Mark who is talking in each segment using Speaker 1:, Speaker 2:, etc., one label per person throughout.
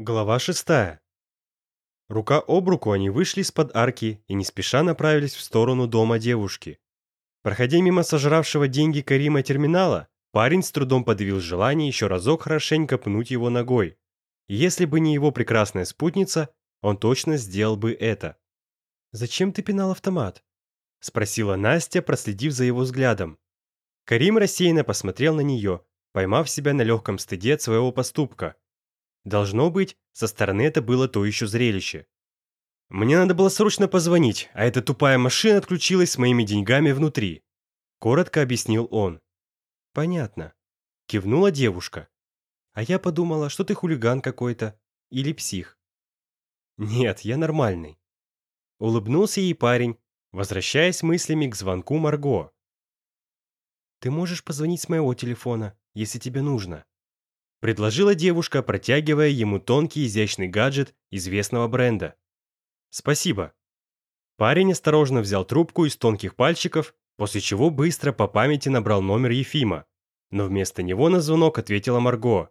Speaker 1: Глава 6. Рука об руку они вышли из-под арки и не спеша направились в сторону дома девушки. Проходя мимо сожравшего деньги Карима терминала, парень с трудом подавил желание еще разок хорошенько пнуть его ногой. И если бы не его прекрасная спутница, он точно сделал бы это. «Зачем ты пинал автомат?» – спросила Настя, проследив за его взглядом. Карим рассеянно посмотрел на нее, поймав себя на легком стыде от своего поступка – Должно быть, со стороны это было то еще зрелище. Мне надо было срочно позвонить, а эта тупая машина отключилась с моими деньгами внутри. Коротко объяснил он. Понятно. Кивнула девушка. А я подумала, что ты хулиган какой-то или псих. Нет, я нормальный. Улыбнулся ей парень, возвращаясь мыслями к звонку Марго. Ты можешь позвонить с моего телефона, если тебе нужно. Предложила девушка, протягивая ему тонкий изящный гаджет известного бренда. «Спасибо». Парень осторожно взял трубку из тонких пальчиков, после чего быстро по памяти набрал номер Ефима. Но вместо него на звонок ответила Марго.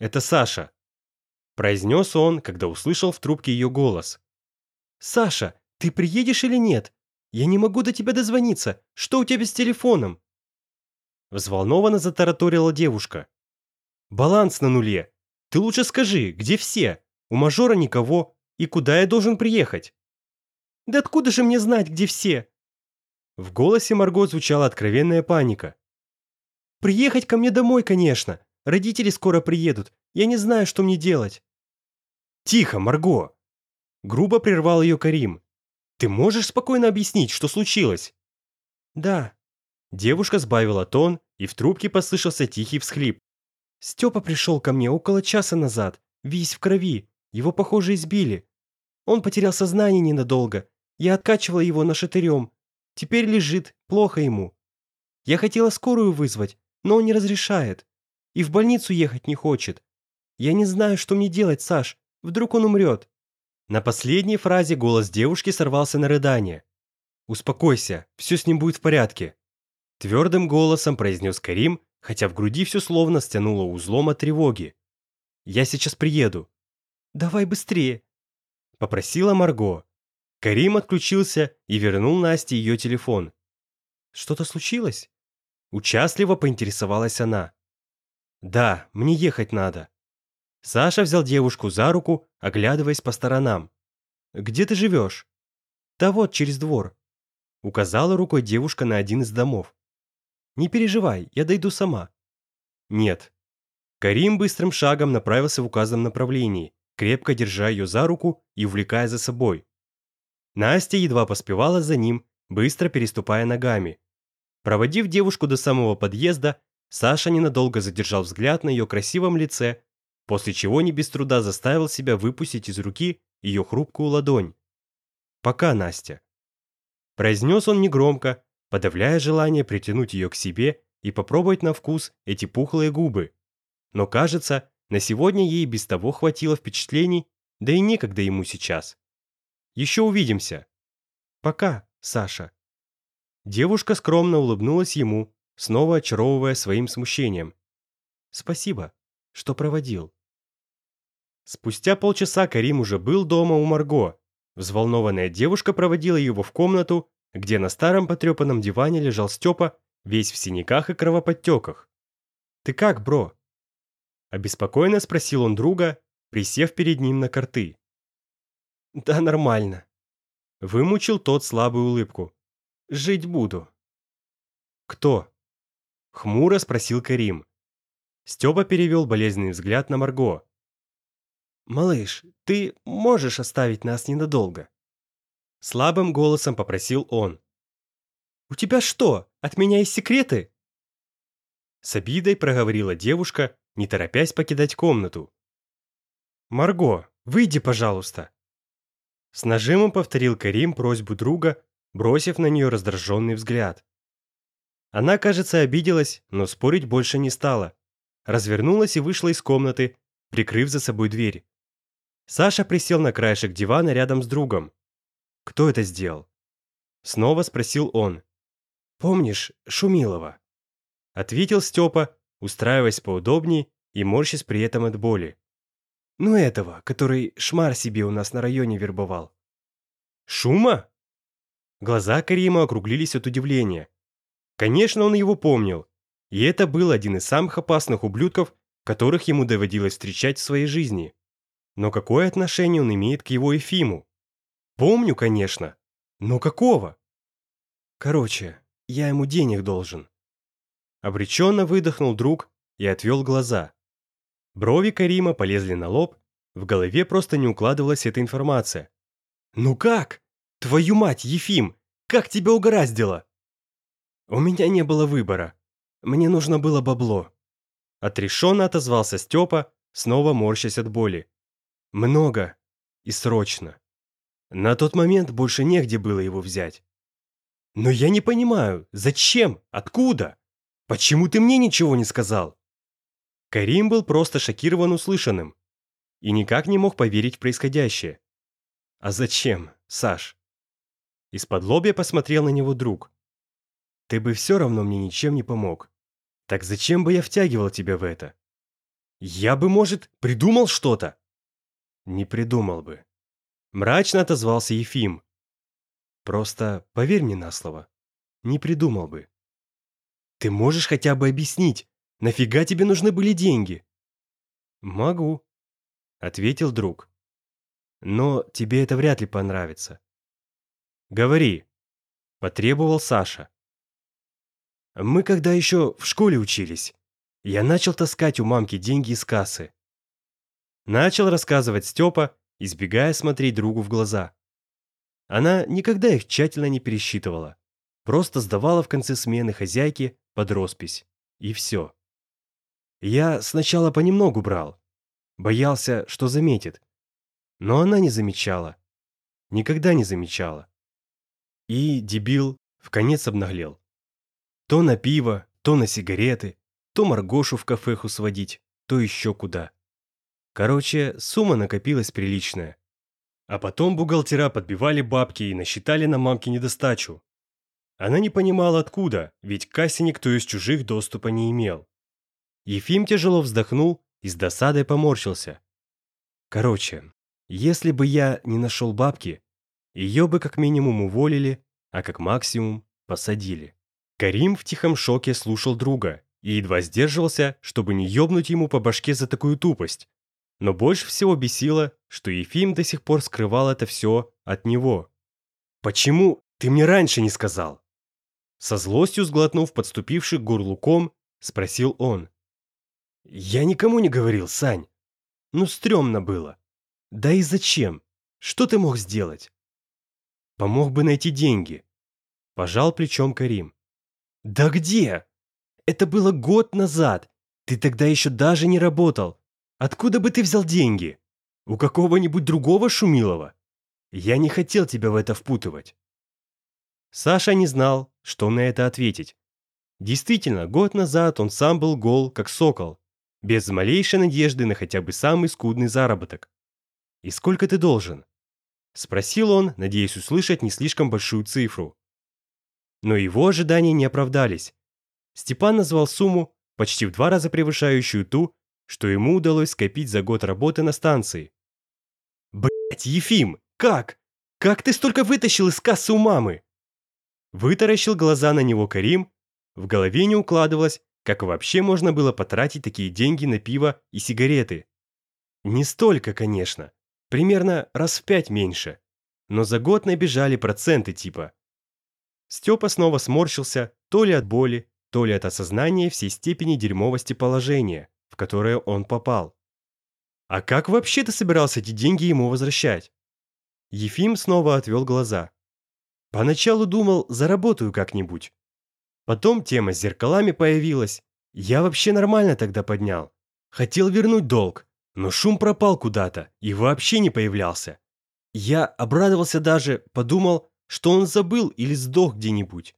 Speaker 1: «Это Саша», – произнес он, когда услышал в трубке ее голос. «Саша, ты приедешь или нет? Я не могу до тебя дозвониться. Что у тебя с телефоном?» Взволнованно затараторила девушка. Баланс на нуле. Ты лучше скажи, где все? У мажора никого. И куда я должен приехать? Да откуда же мне знать, где все? В голосе Марго звучала откровенная паника. Приехать ко мне домой, конечно. Родители скоро приедут. Я не знаю, что мне делать. Тихо, Марго. Грубо прервал ее Карим. Ты можешь спокойно объяснить, что случилось? Да. Девушка сбавила тон, и в трубке послышался тихий всхлип. Степа пришел ко мне около часа назад, весь в крови. Его, похоже, избили. Он потерял сознание ненадолго. Я откачивала его на шатырем. Теперь лежит, плохо ему. Я хотела скорую вызвать, но он не разрешает. И в больницу ехать не хочет. Я не знаю, что мне делать, Саш. Вдруг он умрет. На последней фразе голос девушки сорвался на рыдание. «Успокойся, все с ним будет в порядке», – твердым голосом произнес Карим хотя в груди все словно стянуло узлом от тревоги. «Я сейчас приеду». «Давай быстрее», — попросила Марго. Карим отключился и вернул Насте ее телефон. «Что-то случилось?» Участливо поинтересовалась она. «Да, мне ехать надо». Саша взял девушку за руку, оглядываясь по сторонам. «Где ты живешь?» «Да вот, через двор», — указала рукой девушка на один из домов. Не переживай, я дойду сама». «Нет». Карим быстрым шагом направился в указанном направлении, крепко держа ее за руку и увлекая за собой. Настя едва поспевала за ним, быстро переступая ногами. Проводив девушку до самого подъезда, Саша ненадолго задержал взгляд на ее красивом лице, после чего не без труда заставил себя выпустить из руки ее хрупкую ладонь. «Пока, Настя». Произнес он негромко, подавляя желание притянуть ее к себе и попробовать на вкус эти пухлые губы. Но кажется, на сегодня ей без того хватило впечатлений, да и некогда ему сейчас. Еще увидимся. Пока, Саша. Девушка скромно улыбнулась ему, снова очаровывая своим смущением. Спасибо, что проводил. Спустя полчаса Карим уже был дома у Марго. Взволнованная девушка проводила его в комнату, где на старом потрепанном диване лежал Степа, весь в синяках и кровоподтеках. «Ты как, бро?» Обеспокоенно спросил он друга, присев перед ним на карты. «Да нормально». Вымучил тот слабую улыбку. «Жить буду». «Кто?» Хмуро спросил Карим. Степа перевел болезненный взгляд на Марго. «Малыш, ты можешь оставить нас ненадолго?» — слабым голосом попросил он. «У тебя что, от меня есть секреты?» С обидой проговорила девушка, не торопясь покидать комнату. «Марго, выйди, пожалуйста!» С нажимом повторил Карим просьбу друга, бросив на нее раздраженный взгляд. Она, кажется, обиделась, но спорить больше не стала. Развернулась и вышла из комнаты, прикрыв за собой дверь. Саша присел на краешек дивана рядом с другом. Кто это сделал?» Снова спросил он. «Помнишь Шумилова?» Ответил Степа, устраиваясь поудобнее и морщась при этом от боли.
Speaker 2: «Ну этого, который шмар себе у нас на районе вербовал».
Speaker 1: «Шума?» Глаза Карима округлились от удивления. Конечно, он его помнил. И это был один из самых опасных ублюдков, которых ему доводилось встречать в своей жизни. Но какое отношение он имеет к его Эфиму? Помню, конечно. Но какого?
Speaker 2: Короче, я ему денег должен.
Speaker 1: Обреченно выдохнул друг и отвел глаза. Брови Карима полезли на лоб, в голове просто не укладывалась эта информация. «Ну как? Твою мать, Ефим, как тебя угораздило?»
Speaker 2: «У меня не было выбора. Мне нужно было бабло».
Speaker 1: Отрешенно отозвался Степа, снова морщась от боли.
Speaker 2: «Много и срочно». На тот момент больше негде было его взять.
Speaker 1: Но я не понимаю, зачем, откуда? Почему ты мне ничего не сказал? Карим был просто шокирован услышанным и никак не мог поверить в происходящее. А зачем, Саш? Из-под лобья посмотрел на него друг. Ты бы все равно мне ничем не помог. Так зачем бы я втягивал тебя в это? Я бы, может, придумал что-то? Не придумал бы. Мрачно отозвался Ефим. «Просто поверь мне на слово. Не придумал бы». «Ты можешь хотя бы объяснить, нафига тебе нужны были деньги?» «Могу», — ответил друг. «Но тебе это вряд ли понравится». «Говори», — потребовал Саша. «Мы когда еще в школе учились, я начал таскать у мамки деньги из кассы». Начал рассказывать Степа, избегая смотреть другу в глаза. Она никогда их тщательно не пересчитывала, просто сдавала в конце смены хозяйке под роспись. И все. Я сначала понемногу брал, боялся, что заметит. Но она не замечала. Никогда не замечала. И дебил в конец обнаглел. То на пиво, то на сигареты, то Маргошу в кафеху сводить, то еще куда. Короче, сумма накопилась приличная. А потом бухгалтера подбивали бабки и насчитали на мамке недостачу. Она не понимала откуда, ведь к кассе никто из чужих доступа не имел. Ефим тяжело вздохнул и с досадой поморщился. Короче, если бы я не нашел бабки, ее бы как минимум уволили, а как максимум посадили. Карим в тихом шоке слушал друга и едва сдерживался, чтобы не ёбнуть ему по башке за такую тупость. Но больше всего бесило, что Ефим до сих пор скрывал это все от него. «Почему ты мне раньше не сказал?» Со злостью сглотнув подступивший горлуком, спросил он. «Я никому не говорил, Сань. Ну, стрёмно было. Да и зачем? Что ты мог сделать?» «Помог бы найти деньги», – пожал плечом Карим. «Да где? Это было год назад. Ты тогда еще даже не работал. Откуда бы ты взял деньги? У какого-нибудь другого Шумилова? Я не хотел тебя в это впутывать». Саша не знал, что на это ответить. Действительно, год назад он сам был гол, как сокол, без малейшей надежды на хотя бы самый скудный заработок. «И сколько ты должен?» – спросил он, надеясь услышать не слишком большую цифру. Но его ожидания не оправдались. Степан назвал сумму, почти в два раза превышающую ту, что ему удалось скопить за год работы на станции. Блять, Ефим, как? Как ты столько вытащил из кассы у мамы? Вытаращил глаза на него Карим, в голове не укладывалось, как вообще можно было потратить такие деньги на пиво и сигареты. Не столько, конечно, примерно раз в пять меньше, но за год набежали проценты типа. Степа снова сморщился то ли от боли, то ли от осознания всей степени дерьмовости положения которое он попал. А как вообще ты собирался эти деньги ему возвращать? Ефим снова отвел глаза. Поначалу думал, заработаю как-нибудь. Потом тема с зеркалами появилась. Я вообще нормально тогда поднял. Хотел вернуть долг, но шум пропал куда-то и вообще не появлялся. Я обрадовался даже, подумал, что он забыл или сдох где-нибудь.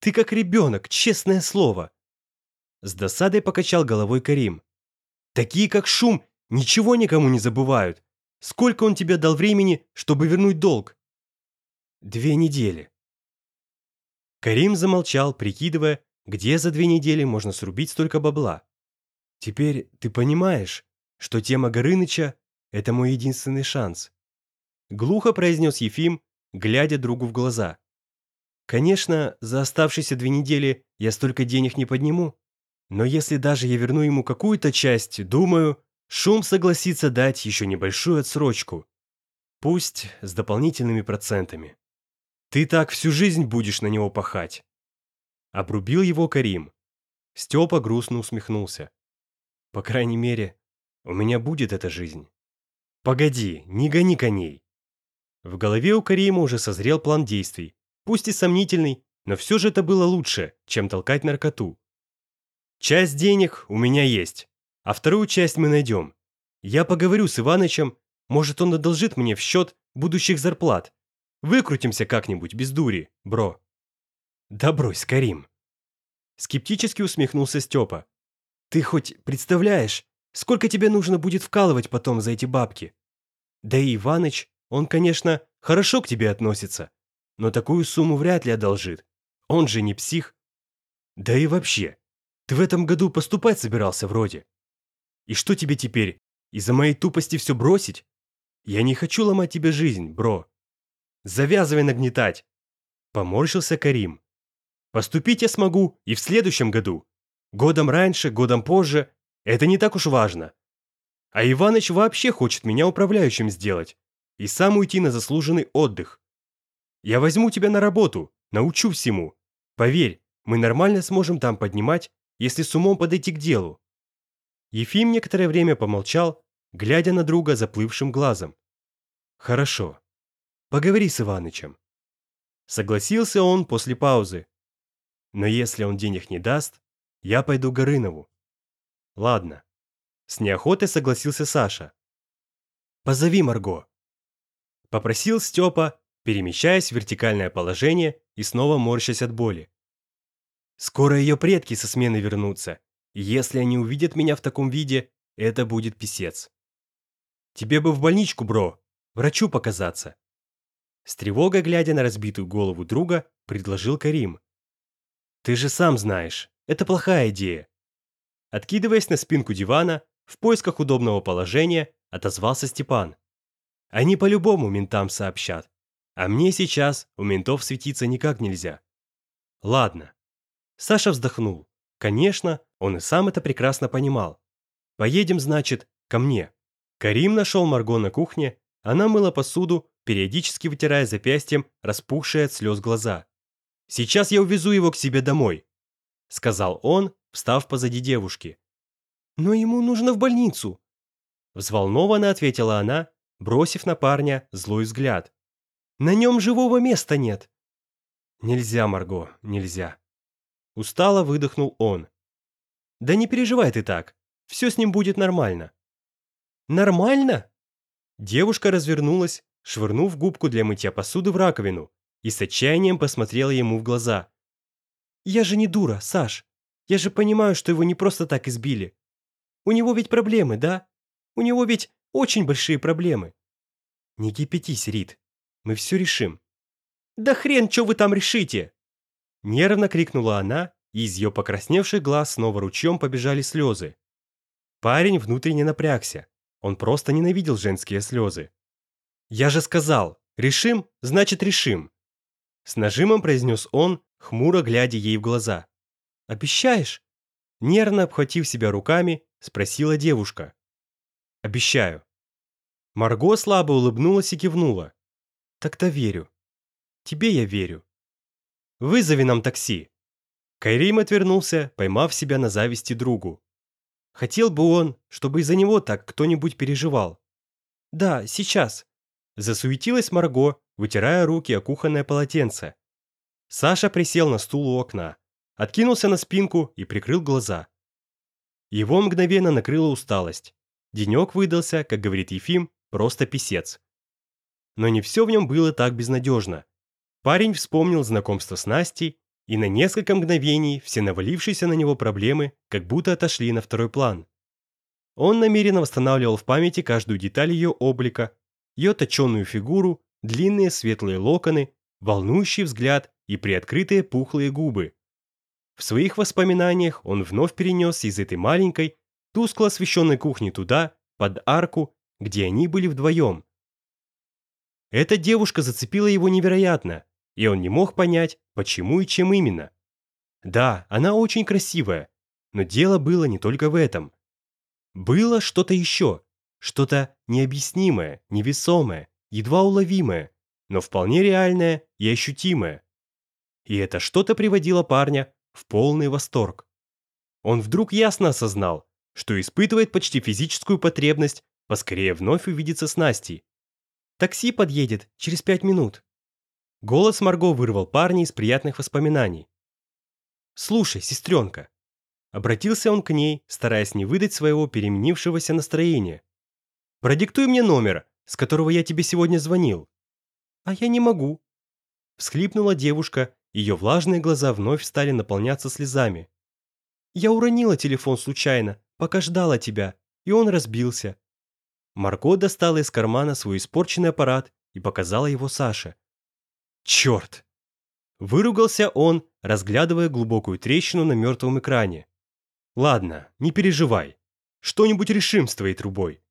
Speaker 1: Ты как ребенок, честное слово с досадой покачал головой Карим. «Такие, как Шум, ничего никому не забывают. Сколько он тебе дал времени, чтобы вернуть долг?» «Две недели». Карим замолчал, прикидывая, где за две недели можно срубить столько бабла. «Теперь ты понимаешь,
Speaker 2: что тема Горыныча – это мой единственный шанс», – глухо произнес Ефим, глядя другу в глаза. «Конечно, за оставшиеся две недели я столько денег не подниму, но если даже я верну ему какую-то часть, думаю, Шум согласится дать еще небольшую отсрочку. Пусть с дополнительными процентами. Ты так всю жизнь будешь на него пахать. Обрубил его Карим. Степа грустно усмехнулся. По крайней мере, у меня будет эта жизнь. Погоди, не гони коней. В голове у Карима уже созрел план действий, пусть и сомнительный, но все же это было лучше, чем толкать наркоту. Часть денег у меня есть, а вторую часть мы найдем. Я поговорю с Иванычем, может, он одолжит мне в счет будущих зарплат. Выкрутимся как-нибудь, без дури, бро». «Да брось, Карим!» Скептически усмехнулся Степа. «Ты хоть представляешь, сколько тебе нужно будет вкалывать потом за эти бабки? Да и Иваныч, он, конечно, хорошо к тебе относится, но такую сумму вряд ли одолжит. Он же не псих. Да и вообще, ты в этом году поступать собирался вроде. И что тебе теперь, из-за моей тупости все бросить? Я не хочу ломать тебе жизнь, бро. Завязывай нагнетать. Поморщился Карим. Поступить я смогу и в следующем году. Годом раньше, годом позже. Это не так уж важно. А Иваныч вообще хочет меня управляющим сделать. И сам уйти на заслуженный отдых. Я возьму тебя на работу, научу всему. Поверь, мы нормально сможем там поднимать если с умом подойти к делу. Ефим некоторое время помолчал, глядя на друга заплывшим глазом. «Хорошо. Поговори с Иванычем». Согласился он после паузы. «Но если он денег не даст, я пойду к Горынову». «Ладно». С неохотой согласился Саша. «Позови Марго». Попросил Степа, перемещаясь в вертикальное положение и снова морщась от боли. Скоро ее предки со смены вернутся. Если они увидят меня в таком виде, это будет писец. Тебе бы в больничку, бро. Врачу показаться. С тревогой, глядя на разбитую голову друга, предложил Карим. Ты же сам знаешь, это плохая идея. Откидываясь на спинку дивана, в поисках удобного положения, отозвался Степан. Они по-любому ментам сообщат. А мне сейчас у ментов светиться никак нельзя. Ладно, Саша вздохнул. Конечно, он и сам это прекрасно понимал. «Поедем, значит, ко мне». Карим нашел Марго на кухне, она мыла посуду, периодически вытирая запястьем распухшие от слез глаза. «Сейчас я увезу его к себе домой», — сказал он, встав позади девушки. «Но ему нужно в больницу», — взволнованно ответила она, бросив на парня злой взгляд. «На нем живого места нет». «Нельзя, Марго, нельзя», Устало выдохнул он. «Да не переживай ты так. Все с ним будет нормально». «Нормально?» Девушка развернулась, швырнув губку для мытья посуды в раковину и с отчаянием посмотрела ему в глаза. «Я же не дура, Саш. Я же понимаю, что его не просто так избили. У него ведь проблемы, да? У него ведь очень большие проблемы». «Не кипятись, Рит. Мы все решим». «Да хрен, что вы там решите!» Нервно крикнула она, и из ее покрасневших глаз снова ручьем побежали слезы. Парень внутренне напрягся. Он просто ненавидел женские слезы. «Я же сказал, решим, значит решим!» С нажимом произнес он, хмуро глядя ей в глаза. «Обещаешь?» Нервно обхватив себя руками, спросила девушка. «Обещаю». Марго слабо улыбнулась и кивнула. «Так-то верю. Тебе я верю». Вызови нам такси!» Кайрим отвернулся, поймав себя на зависти другу. Хотел бы он, чтобы из-за него так кто-нибудь переживал. «Да, сейчас!» Засуетилась Марго, вытирая руки о кухонное полотенце. Саша присел на стул у окна, откинулся на спинку и прикрыл глаза. Его мгновенно накрыла усталость. Денек выдался, как говорит Ефим, просто писец. Но не все в нем было так безнадежно. Парень вспомнил знакомство с Настей, и на несколько мгновений все навалившиеся на него проблемы как будто отошли на второй план. Он намеренно восстанавливал в памяти каждую деталь ее облика, ее точенную фигуру, длинные светлые локоны, волнующий взгляд и приоткрытые пухлые губы. В своих воспоминаниях он вновь перенес из этой маленькой, тускло освещенной кухни туда,
Speaker 1: под арку, где они были вдвоем. Эта девушка зацепила его невероятно – и он не мог понять, почему и чем именно. Да, она очень красивая, но дело было не только в этом. Было что-то еще, что-то необъяснимое, невесомое, едва уловимое, но вполне реальное и ощутимое. И это что-то приводило парня в полный восторг. Он вдруг ясно осознал, что испытывает почти физическую потребность поскорее вновь увидеться с Настей. «Такси подъедет через пять минут», Голос Марго вырвал парня из приятных воспоминаний. «Слушай, сестренка!» Обратился он к ней, стараясь не выдать своего переменившегося настроения. «Продиктуй мне номер, с которого я тебе сегодня звонил». «А я не могу». Всхлипнула девушка, ее влажные глаза вновь стали наполняться слезами. «Я уронила телефон случайно, пока ждала тебя, и он разбился». Марго достала из кармана свой испорченный аппарат и показала его Саше. Черт! Выругался он, разглядывая глубокую трещину на мертвом экране. Ладно, не переживай. Что-нибудь решим с твоей трубой.